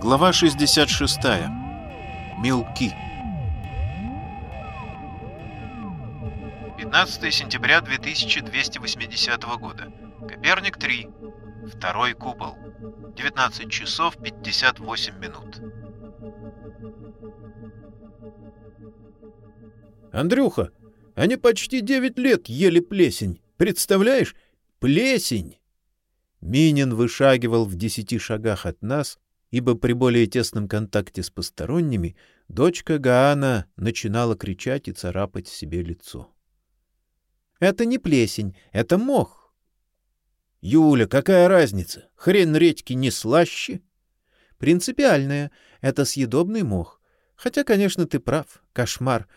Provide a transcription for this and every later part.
Глава 66. Мелки. 15 сентября 2280 года. Коперник 3. Второй купол. 19 часов 58 минут. Андрюха, они почти девять лет ели плесень. Представляешь? Плесень! Минин вышагивал в десяти шагах от нас, ибо при более тесном контакте с посторонними дочка Гаана начинала кричать и царапать себе лицо. Это не плесень, это мох. Юля, какая разница? Хрен редьки не слаще. Принципиальная это съедобный мох. Хотя, конечно, ты прав. Кошмар.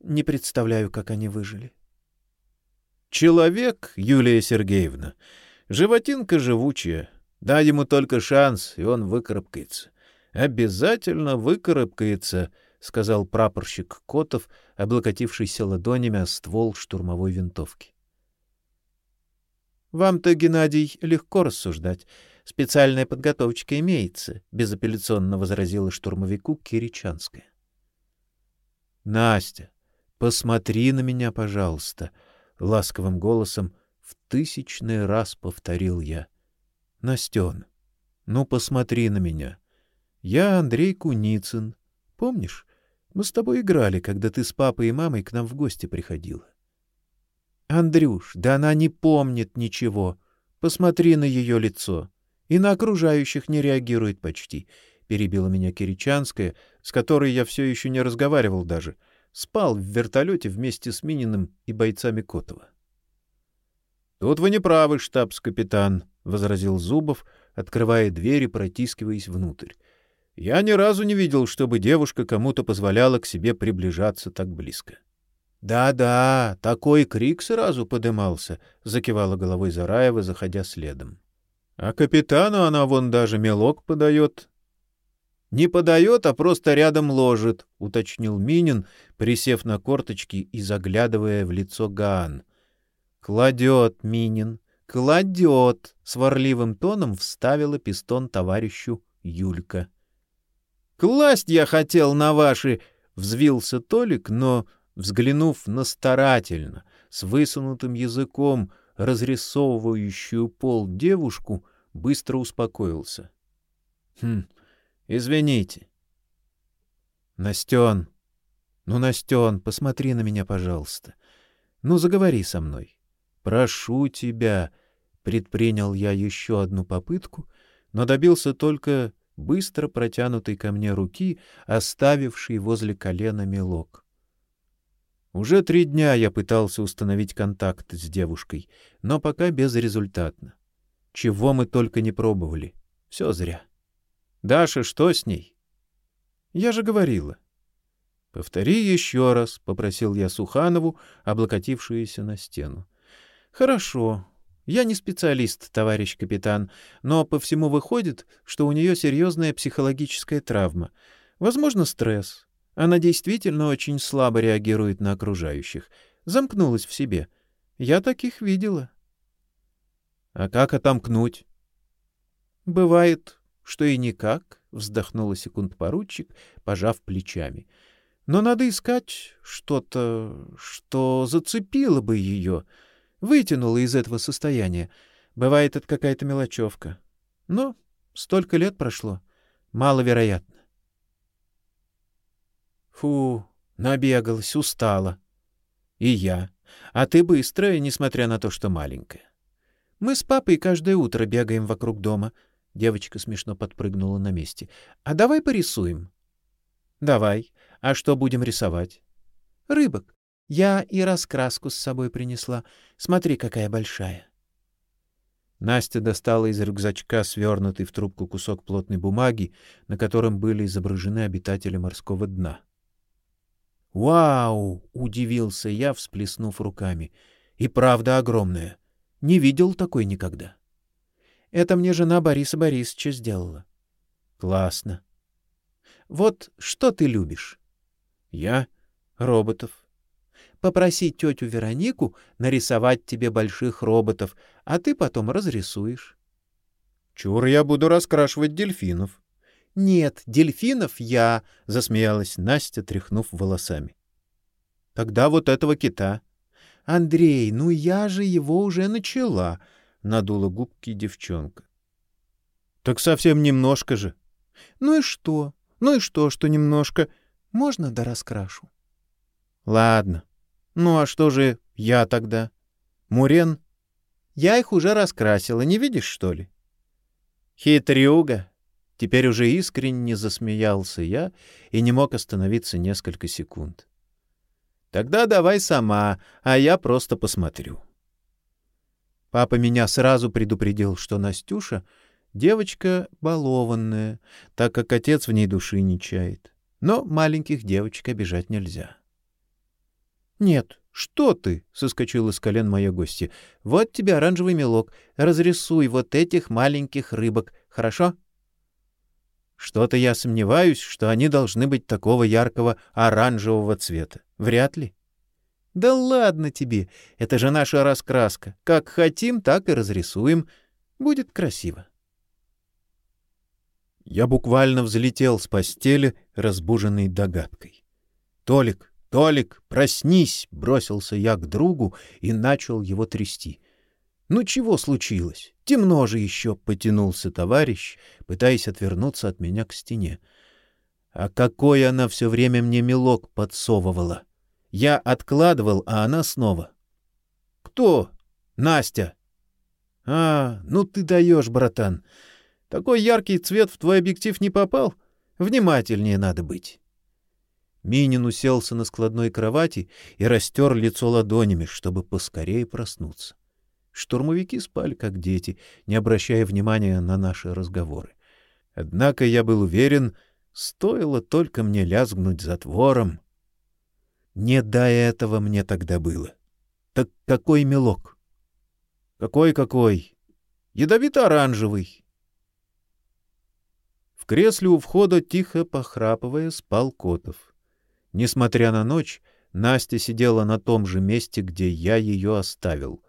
Не представляю, как они выжили. Человек, Юлия Сергеевна, животинка живучая. Дай ему только шанс, и он выкарабкается. Обязательно выкарабкается, сказал прапорщик Котов, облокотившийся ладонями о ствол штурмовой винтовки. Вам-то, Геннадий, легко рассуждать. Специальная подготовочка имеется, безапелляционно возразила штурмовику Киричанская. Настя, посмотри на меня, пожалуйста, ласковым голосом в тысячный раз повторил я. Настен, ну посмотри на меня. Я Андрей Куницын. Помнишь? Мы с тобой играли, когда ты с папой и мамой к нам в гости приходила. Андрюш, да она не помнит ничего. Посмотри на ее лицо. И на окружающих не реагирует почти. Перебила меня Киричанская, с которой я все еще не разговаривал даже. Спал в вертолете вместе с Мининым и бойцами Котова. Тут вы не правы, штабс-капитан, возразил Зубов, открывая дверь и протискиваясь внутрь. Я ни разу не видел, чтобы девушка кому-то позволяла к себе приближаться так близко. Да-да, такой крик сразу подымался, закивала головой Зараева, заходя следом. А капитану она вон даже мелок подает. Не подает, а просто рядом ложит, уточнил Минин, присев на корточки и заглядывая в лицо Гаан. Кладет Минин, кладет, сварливым тоном вставила пистон товарищу Юлька. Класть я хотел на ваши, взвился Толик, но, взглянув на старательно, с высунутым языком, разрисовывающую пол девушку, быстро успокоился. Хм. Извините. Настен. Ну, Настен, посмотри на меня, пожалуйста. Ну, заговори со мной. Прошу тебя, предпринял я еще одну попытку, но добился только быстро протянутой ко мне руки, оставившей возле колена мелок. Уже три дня я пытался установить контакт с девушкой, но пока безрезультатно. Чего мы только не пробовали. Все зря. Даша, что с ней? Я же говорила. Повтори еще раз, попросил я Суханову, облокотившуюся на стену. Хорошо. Я не специалист, товарищ капитан, но по всему выходит, что у нее серьезная психологическая травма. Возможно, стресс. Она действительно очень слабо реагирует на окружающих. Замкнулась в себе. Я таких видела. А как отомкнуть? Бывает, что и никак, вздохнула секунд-поручик, пожав плечами. Но надо искать что-то, что зацепило бы ее вытянуло из этого состояния. Бывает, это какая-то мелочевка. Но столько лет прошло. Маловероятно. Фу, набегалась, устала. И я. А ты быстрая, несмотря на то, что маленькая. Мы с папой каждое утро бегаем вокруг дома. Девочка смешно подпрыгнула на месте. А давай порисуем. Давай. А что будем рисовать? Рыбок. Я и раскраску с собой принесла. Смотри, какая большая. Настя достала из рюкзачка свернутый в трубку кусок плотной бумаги, на котором были изображены обитатели морского дна. «Вау!» — удивился я, всплеснув руками. «И правда огромная. Не видел такой никогда». «Это мне жена Бориса Борисовича сделала». «Классно». «Вот что ты любишь?» «Я? Роботов. Попроси тетю Веронику нарисовать тебе больших роботов, а ты потом разрисуешь. Чур я буду раскрашивать дельфинов. Нет, дельфинов я, засмеялась Настя, тряхнув волосами. Тогда вот этого кита. Андрей, ну я же его уже начала, надула губки девчонка. Так совсем немножко же. Ну и что? Ну и что, что немножко? Можно да раскрашу. Ладно. Ну а что же я тогда? Мурен? Я их уже раскрасила, не видишь, что ли? Хитрюга. Теперь уже искренне засмеялся я и не мог остановиться несколько секунд. Тогда давай сама, а я просто посмотрю. Папа меня сразу предупредил, что Настюша — девочка балованная, так как отец в ней души не чает. Но маленьких девочек обижать нельзя. — Нет, что ты? — соскочила с колен моя гостья. — Вот тебе оранжевый мелок. Разрисуй вот этих маленьких рыбок, хорошо? — Что-то я сомневаюсь, что они должны быть такого яркого оранжевого цвета. Вряд ли. — Да ладно тебе, это же наша раскраска. Как хотим, так и разрисуем. Будет красиво. Я буквально взлетел с постели, разбуженный догадкой. «Толик, Толик, проснись!» — бросился я к другу и начал его трясти. «Ну чего случилось? Темно же еще!» — потянулся товарищ, пытаясь отвернуться от меня к стене. А какой она все время мне мелок подсовывала! Я откладывал, а она снова. «Кто?» «Настя». «А, ну ты даешь, братан!» Такой яркий цвет в твой объектив не попал? Внимательнее надо быть. Минин уселся на складной кровати и растер лицо ладонями, чтобы поскорее проснуться. Штурмовики спали как дети, не обращая внимания на наши разговоры. Однако я был уверен, стоило только мне лязгнуть затвором. Не до этого мне тогда было. Так какой мелок? Какой-какой? Ядовито-оранжевый кресле у входа, тихо похрапывая, спал Котов. Несмотря на ночь, Настя сидела на том же месте, где я ее оставил.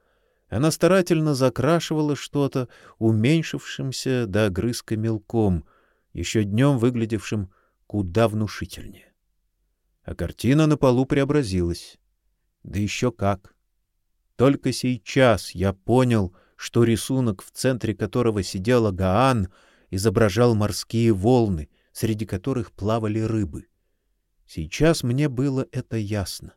Она старательно закрашивала что-то, уменьшившимся до огрызка мелком, еще днем выглядевшим куда внушительнее. А картина на полу преобразилась. Да еще как! Только сейчас я понял, что рисунок, в центре которого сидела Гаан — изображал морские волны, среди которых плавали рыбы. Сейчас мне было это ясно.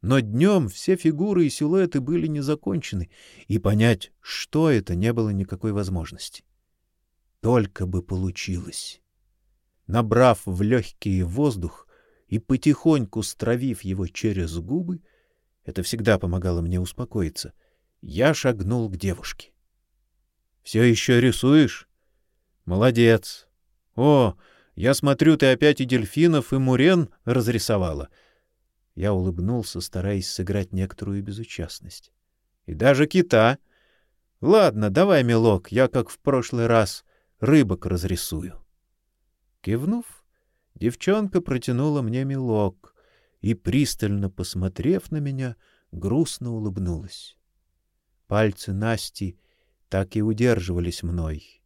Но днем все фигуры и силуэты были не закончены, и понять, что это, не было никакой возможности. Только бы получилось. Набрав в легкий воздух и потихоньку стравив его через губы, это всегда помогало мне успокоиться, я шагнул к девушке. — Все еще рисуешь? Молодец. О, я смотрю, ты опять и дельфинов, и мурен разрисовала. Я улыбнулся, стараясь сыграть некоторую безучастность. И даже кита. Ладно, давай, милок, я, как в прошлый раз, рыбок разрисую. Кивнув, девчонка протянула мне мелок и, пристально посмотрев на меня, грустно улыбнулась. Пальцы Насти так и удерживались мной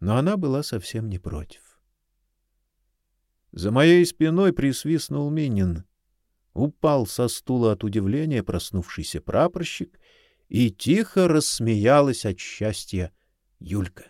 но она была совсем не против. За моей спиной присвистнул Минин. Упал со стула от удивления проснувшийся прапорщик, и тихо рассмеялась от счастья Юлька.